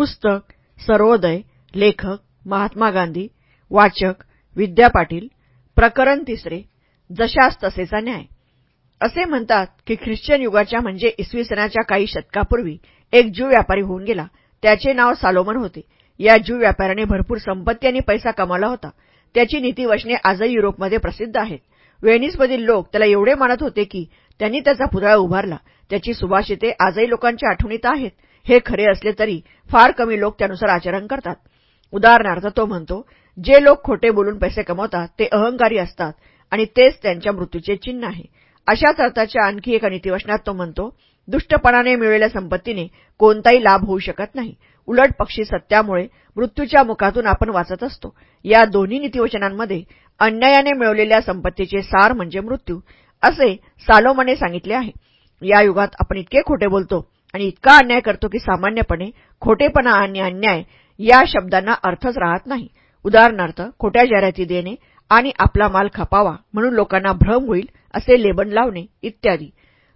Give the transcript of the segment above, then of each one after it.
पुस्तक सर्वोदय लेखक महात्मा गांधी वाचक विद्या पाटील प्रकरण तिसरे जशास तसेचा न्याय. असे म्हणतात की ख्रिश्चन युगाच्या म्हणजे इसवी सणाच्या काही शतकापूर्वी एक ज्यू व्यापारी होऊन गेला. त्याचे नाव सालोमन होते. या ज्यू व्यापाऱ्याने भरपूर संपत्ती आणि पैसा कमावला होता. त्याची नीतीवचने आजही युरोपमध्ये प्रसिद्ध आहेत. वेनिसमधील लोक त्याला एवढे मानत होते की त्यांनी त्याचा पुतळा उभारला. त्याची सुभाषिते आजही लोकांच्या आठवणीत आहेत. हे खरे असले तरी फार कमी लोक त्यानुसार आचरण करतात. उदाहरणार्थ तो म्हणतो जे लोक खोटे बोलून पैसे कमवतात ते अहंकारी असतात आणि तेच त्यांच्या मृत्यूचे चिन्ह आहे. अशाच अर्थाच्या आणखी एका नीतिवचनात तो म्हणतो दुष्टपणाने मिळलेल्या संपत्तीने कोणताही लाभ होऊ शकत नाही. उलट पक्षी सत्यामुळे मृत्यूच्या मुखातून आपण वाचत असतो. या दोन्ही नीतिवचनांमध्ये अन्यायाने मिळवलेल्या संपत्तीचे सार म्हणजे मृत्यू असे सालोमने सांगितले आहे. या युगात आपण इतके खोटे बोलतो आणि इतका अन्याय करतो की सामान्यपणे खोटेपणा आणि अन्याय या शब्दांना अर्थच राहत नाही. उदाहरणार्थ खोट्या जाहिराती देणे आणि आपला माल खपावा म्हणून लोकांना भ्रम होईल असे लेबन लावणे इत्यादी.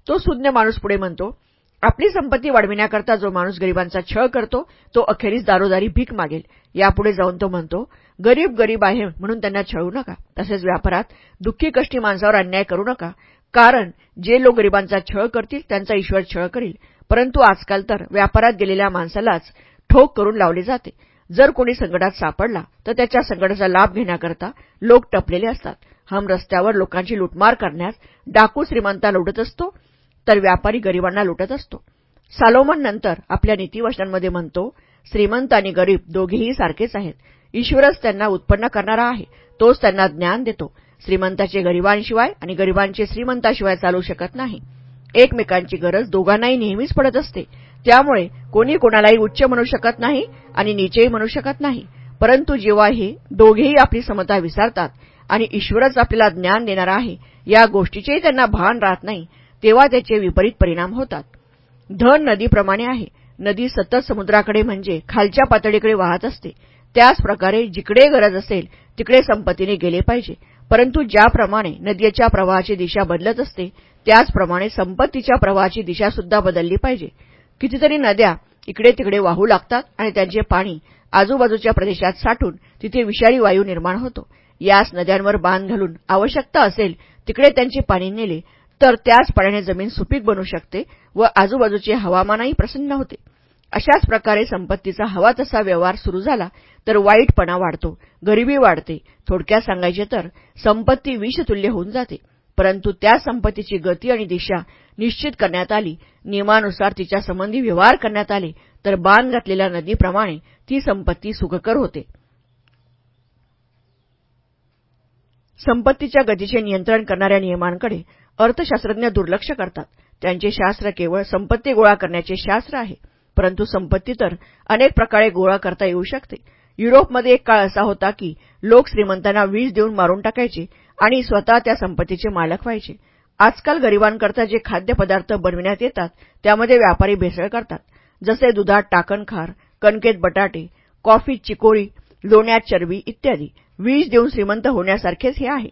तो सुज्ञ माणूस पुढे म्हणतो आपली संपत्ती वाढविण्याकरता जो माणूस गरिबांचा छळ करतो तो अखेरीस दारोदारी भीक मागेल. यापुढे जाऊन तो म्हणतो गरीब गरीब आहे म्हणून त्यांना छळू नका. तसेच व्यापारात दुःखी कष्टी माणसावर अन्याय करू नका. कारण जे लोक गरिबांचा छळ करतील त्यांचा ईश्वर छळ करील. परंतु आजकाल तर व्यापारात गेलेल्या माणसालाच ठोक करून लावले जाते. जर कोणी संकटात सापडला तर त्याच्या संकटाचा लाभ घेण्याकरता लोक टपलेले असतात. हम रस्त्यावर लोकांची लुटमार करण्यास डाकू श्रीमंता लुटत असतो तर व्यापारी गरिबांना लुटत असतो. सालोमन नंतर आपल्या नीतिवचनांमध्ये म्हणतो श्रीमंत आणि गरीब दोघेही सारखेच आहेत. ईश्वरच त्यांना उत्पन्न करणारा आहे. तोच त्यांना ज्ञान देतो. श्रीमंताचे गरिबांशिवाय आणि गरिबांचे श्रीमंताशिवाय चालू शकत नाही. एकमेकांची गरज दोघांनाही नेहमीच पडत असते. त्यामुळे कोणी कोणालाही उच्च म्हणू शकत नाही आणि नीचेही म्हणू शकत नाही. परंतु जेव्हा हे दोघेही आपली समता विसरतात आणि ईश्वरच आपल्याला ज्ञान देणारा आहे या गोष्टीचेही त्यांना भान राहत नाही तेव्हा त्याचे विपरीत परिणाम होतात. धन नदीप्रमाणे आहे. नदी सतत समुद्राकडे म्हणजे खालच्या पातळीकडे वाहत असते. त्याचप्रकारे जिकडे गरज असेल तिकडे संपत्तीने गेले पाहिजे. परंतु ज्याप्रमाणे नदीच्या प्रवाहाची दिशा बदलत असते त्याचप्रमाणे संपत्तीच्या प्रवाहाची दिशा सुद्धा बदलली पाहिजे. कितीतरी नद्या इकडे तिकडे वाहू लागतात आणि त्यांचे पाणी आजूबाजूच्या प्रदेशात साठून तिथे विषारी वायू निर्माण होतो. याच नद्यांवर बांध घालून आवश्यकता असेल तिकडे त्यांचे पाणी नेले तर त्याच पाण्याने जमीन सुपीक बनू शकते व आजूबाजूचे हवामानही प्रसन्न होते. अशाच प्रकारे संपत्तीचा हवा तसा व्यवहार सुरू झाला तर वाईटपणा वाढतो गरिबी वाढते. थोडक्यात सांगायचे तर संपत्ती विषतुल्य होऊन जाते. परंतु त्या संपत्तीची गती आणि दिशा निश्चित करण्यात आली. नियमानुसार तिच्या संबंधी व्यवहार करण्यात आले तर बाण घातलेल्या नदीप्रमाणे ती संपत्ती सुखकर होते. संपत्तीच्या गतीचे नियंत्रण करणाऱ्या नियमांकडे अर्थशास्त्रज्ञ दुर्लक्ष करतात. त्यांचे शास्त्र केवळ संपत्ती गोळा करण्याचे शास्त्र आहे. परंतु संपत्ती तर अनेक प्रकारे गोळा करता येऊ शकते. युरोपमध्ये एक काळ असा होता की लोक श्रीमंतांना वीज देऊन मारून टाकायचे आणि स्वतः त्या संपत्तीचे मालक व्हायचे. आजकाल गरिबांकरता जे खाद्यपदार्थ बनविण्यात येतात त्यामध्ये व्यापारी भेसळ करतात. जसे दुधात टाकणखार कणकेत बटाटे कॉफीत चिकोळी लोण्यात चरबी इत्यादी. वीज देऊन श्रीमंत होण्यासारखेच हे आहे.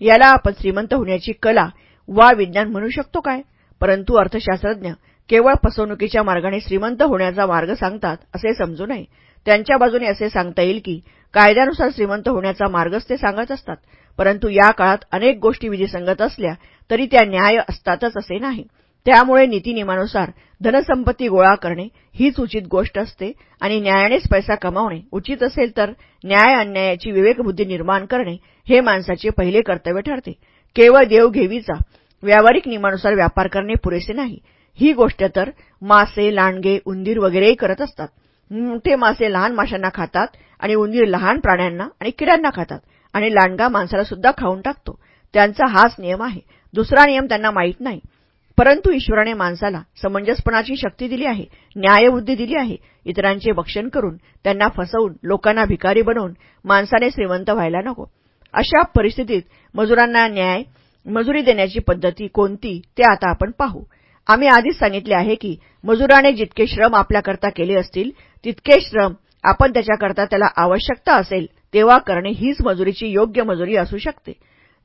याला आपण श्रीमंत होण्याची कला वा विज्ञान म्हणू शकतो काय? परंतु अर्थशास्त्रज्ञ केवळ फसवणुकीच्या मार्गाने श्रीमंत होण्याचा मार्ग सांगतात असे समजू नये. त्यांच्या बाजूने असे सांगता येईल की कायद्यानुसार श्रीमंत होण्याचा मार्गच ते सांगत असतात. परंतु या काळात अनेक गोष्टी विधिसंगत असल्या तरी त्या न्याय असतातच असे नाही. त्यामुळे नीतीनियमानुसार धनसंपत्ती गोळा करणे हीच उचित गोष्ट असते आणि न्यायानेच पैसा कमावणे उचित असेल तर न्याय अन्यायाची विवेकबुद्धी निर्माण करणे हे माणसाचे पहिले कर्तव्य ठरते. केवळ देवघेवीचा व्यावहारिक नियमानुसार व्यापार करणे पुरेसे नाही. ही गोष्ट तर मासे लांडगे उंदीर वगैरेही करत असतात. मोठे मासे लहान माशांना खातात आणि उंदीर लहान प्राण्यांना आणि किड्यांना खातात आणि लांडगा माणसाला सुद्धा खाऊन टाकतो. त्यांचा हाच नियम आहे. दुसरा नियम त्यांना माहीत नाही. परंतु ईश्वराने माणसाला समंजसपणाची शक्ती दिली आहे न्यायबुद्धी दिली आहे. इतरांचे भक्षण करून त्यांना फसवून लोकांना भिकारी बनवून माणसाने श्रीमंत व्हायला नको. अशा परिस्थितीत मजुरांना न्याय मजुरी देण्याची पद्धती कोणती ते आता आपण पाहू. आम्ही आधीच सांगितले आहे की मजुराने जितके श्रम आपल्याकरता केले असतील तितके श्रम आपण त्याच्याकरता त्याला आवश्यकता असेल तेव्हा करणे हीच मजुरीची योग्य मजुरी असू शकते.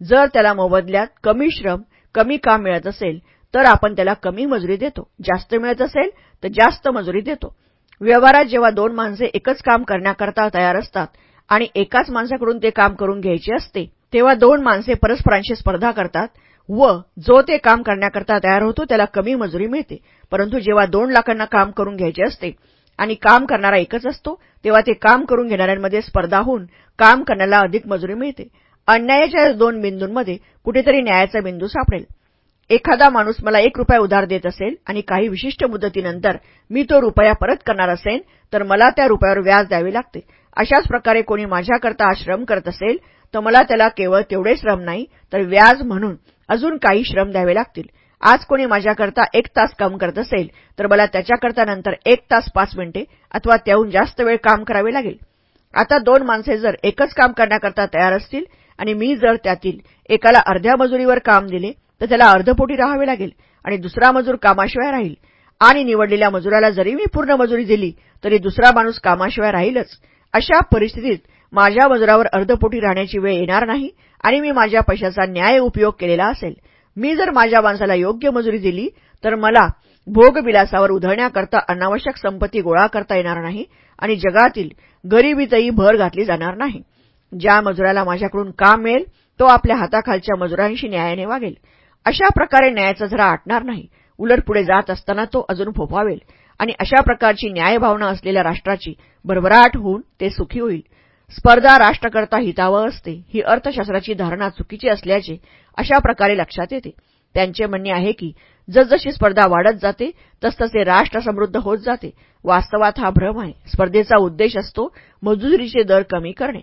जर त्याला मोबदल्यात कमी श्रम कमी काम मिळत असेल तर आपण त्याला कमी मजुरी देतो. जास्त मिळत असेल तर जास्त मजुरी देतो. व्यवहारात जेव्हा दोन माणसे एकच काम करण्याकरता तयार असतात आणि एकाच माणसाकडून ते काम करून घ्यायचे असते तेव्हा दोन माणसे परस्परांशी स्पर्धा करतात व जो ते काम करण्याकरता तयार होतो त्याला कमी मजुरी मिळते. परंतु जेव्हा दोन लाखांना काम करून घ्यायचे असते आणि काम करणारा एकच असतो तेव्हा ते काम करून घेणाऱ्यांमध्ये स्पर्धा होऊन काम करण्याला अधिक मजुरी मिळते. अन्यायाच्या दोन बिंदूंमध्ये कुठेतरी न्यायाचा बिंदू सापडेल. एखादा माणूस मला एक रुपया उधार देत असेल आणि काही विशिष्ट मुदतीनंतर मी तो रुपया परत करणार असेल तर मला त्या रुपयावर व्याज द्यावे लागते. अशाच प्रकारे कोणी माझ्याकरता श्रम करत असेल तर मला त्याला केवळ तेवढे श्रम नाही तर व्याज म्हणून अजून काही श्रम द्यावे लागतील. आज कोणी माझ्याकरता एक तास काम करत असेल तर मला त्याच्याकरता नंतर एक तास पाच मिनिटे अथवा त्याहून जास्त वेळ काम करावे लागेल. आता दोन माणसे जर एकच काम करण्याकरता तयार असतील आणि मी जर त्यातील एकाला अर्ध्या मजुरीवर काम दिले तर त्याला अर्धपोटी राहावे लागेल आणि दुसरा मजूर कामाशिवाय राहील. आणि निवडलेल्या मजुराला जरी मी पूर्ण मजुरी दिली तरी दुसरा माणूस कामाशिवाय राहीलच. अशा परिस्थितीत माझ्या मजुरावर अर्धपोटी राहण्याची वेळ येणार नाही आणि मी माझ्या पैशाचा न्याय उपयोग केलेला असेल. मी जर माझ्या माणसाला योग्य मजुरी दिली तर मला भोगविलासावर उधळण्याकरता अनावश्यक संपत्ती गोळा करता येणार नाही आणि जगातील गरिबीतही भर घातली जाणार नाही. ज्या मजुराला माझ्याकडून काम मिळेल तो आपल्या हाताखालच्या मजुरांशी न्यायाने वागेल. अशा प्रकारे न्यायाचा झरा आटणार नाही. उलट पुढे जात असताना तो अजून फोफावेल आणि अशा प्रकारची न्यायभावना असलेल्या राष्ट्राची भरभराट होऊन ते सुखी होईल. स्पर्धा राष्ट्रकर्ता हितावं असते. ही अर्थशास्त्राची धारणा चुकीची असल्याचे अशा प्रकारे लक्षात येते. त्यांचे म्हणणे आहे की जसजशी स्पर्धा वाढत जाते तसतसे राष्ट्र समृद्ध होत जाते. वास्तवात हा भ्रम आहे. स्पर्धेचा उद्देश असतो मजुरीचे दर कमी करणे.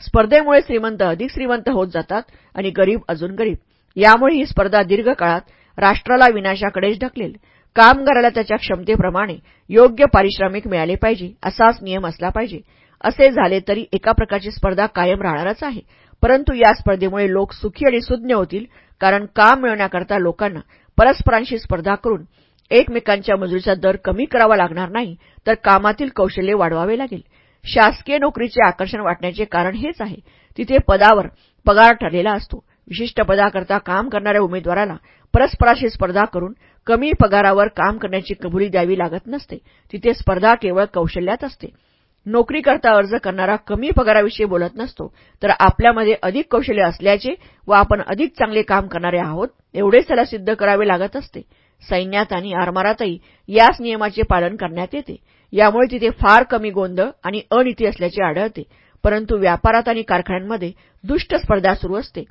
स्पर्धेमुळे श्रीमंत अधिक श्रीमंत होत जातात आणि गरीब अजून गरीब. यामुळे ही स्पर्धा दीर्घकाळात राष्ट्राला विनाशाकडेच ढकलेल. कामगाराला त्याच्या क्षमतेप्रमाणे योग्य पारिश्रमिक मिळाले पाहिजे असाच नियम असला पाहिजे. असे झाले तरी एका प्रकारची स्पर्धा कायम राहणारच आहे. परंतु या स्पर्धेमुळे लोक सुखी आणि सुज्ञ होतील कारण काम मिळवण्याकरता लोकांना परस्परांशी स्पर्धा करून एकमेकांच्या मजुरीचा दर कमी करावा लागणार नाही तर कामातील कौशल्य वाढवावे लागेल. शासकीय नोकरीचे आकर्षण वाटण्याचे कारण हेच आहे. तिथे पदावर पगार ठरलेला असतो. विशिष्ट पदाकरता काम करणाऱ्या उमेदवाराला परस्पराशी स्पर्धा करून कमी पगारावर काम करण्याची कबुली द्यावी लागत नसते. तिथे स्पर्धा केवळ कौशल्यात असते. नोकरीकरता अर्ज करणारा कमी पगाराविषयी बोलत नसतो तर आपल्यामध्ये अधिक कौशल्य असल्याचे व आपण अधिक चांगले काम करणारे आहोत एवढेच त्याला सिद्ध करावे लागत असते. सैन्यात आणि आरमारातही याच नियमाचे पालन करण्यात येते. यामुळे तिथे फार कमी गोंधळ आणि अनिती असल्याचे आढळते परंतु व्यापारात आणि कारखान्यांमध्ये दुष्ट स्पर्धा सुरू असते.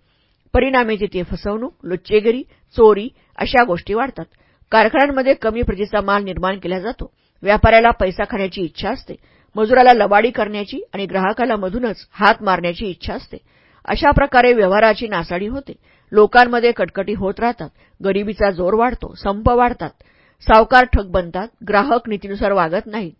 परिणामी तिथे फसवणूक लुच्चेगिरी चोरी अशा गोष्टी वाढतात. कारखान्यांमध्ये कमी प्रतीचा माल निर्माण केला जातो. व्यापाऱ्याला पैसा खाण्याची इच्छा असते. मजुराला लबाडी करण्याची आणि ग्राहकाला मधूनच हात मारण्याची इच्छा असते. अशा प्रकारे व्यवहाराची नासाडी होते. लोकांमध्ये कटकटी होत राहतात. गरिबीचा जोर वाढतो. संप वाढतात. सावकार ठग बनतात. ग्राहक नीतीनुसार वागत नाहीत.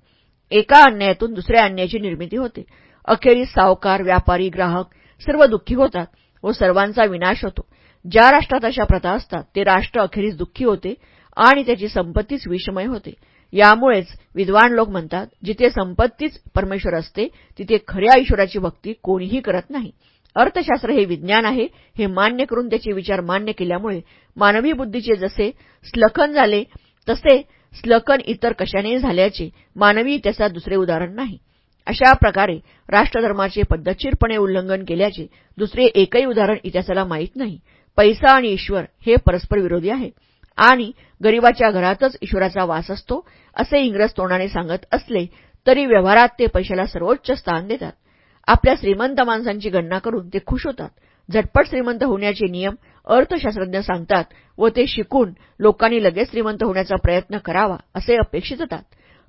एका अन्यायातून दुसऱ्या अन्यायाची निर्मिती होते. अखेरीस सावकार व्यापारी ग्राहक सर्व दुःखी होतात व सर्वांचा विनाश होतो. ज्या राष्ट्रात अशा प्रथा असतात ते राष्ट्र अखेरीस दुःखी होते आणि त्याची संपत्तीच विषमय होते. यामुळेच विद्वान लोक म्हणतात जिथे संपत्तीच परमेश्वर असते तिथे खऱ्या ईश्वराची भक्ती कोणीही करत नाही. अर्थशास्त्र हे विज्ञान आहे हे मान्य करून त्याचे विचार मान्य केल्यामुळे मानवी बुद्धीचे जसे स्लखन झाले तसे स्लखन इतर कशाने झाल्याचे मानवी त्याचा दुसरे उदाहरण नाही. अशा प्रकारे राष्ट्रधर्माचे पद्धतशीरपणे उल्लंघन केल्याचे दुसरे एकही उदाहरण इतिहासाला माहीत नाही. पैसा आणि ईश्वर हे परस्पर विरोधी आहे. आणि गरिबाच्या घरातच ईश्वराचा वास असतो असे इंग्रज तोंडाने सांगत असले तरी व्यवहारात ते पैशाला सर्वोच्च स्थान देतात. आपल्या श्रीमंत माणसांची गणना करून ते खुश होतात. झटपट श्रीमंत होण्याचे नियम अर्थशास्त्रज्ञ सांगतात व ते शिकून लोकांनी लगेच श्रीमंत होण्याचा प्रयत्न करावा असे अपेक्षित होतात.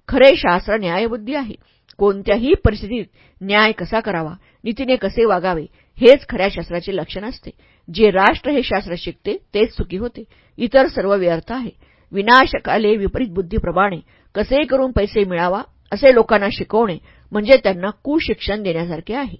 खरे शास्त्र न्यायबुद्धी आहे. कोणत्याही परिस्थितीत न्याय कसा करावा नीतीने कसे वागावे हेच खऱ्या शास्त्राचे लक्षण असते. जे राष्ट्र हे शास्त्र शिकते तेच सुखी होते. इतर सर्व व्यर्थ आहे. विनाशकाले विपरीत बुद्धीप्रमाणे कसे करून पैसे मिळावा असे लोकांना शिकवणे म्हणजे त्यांना कुशिक्षण देण्यासारखे आहे.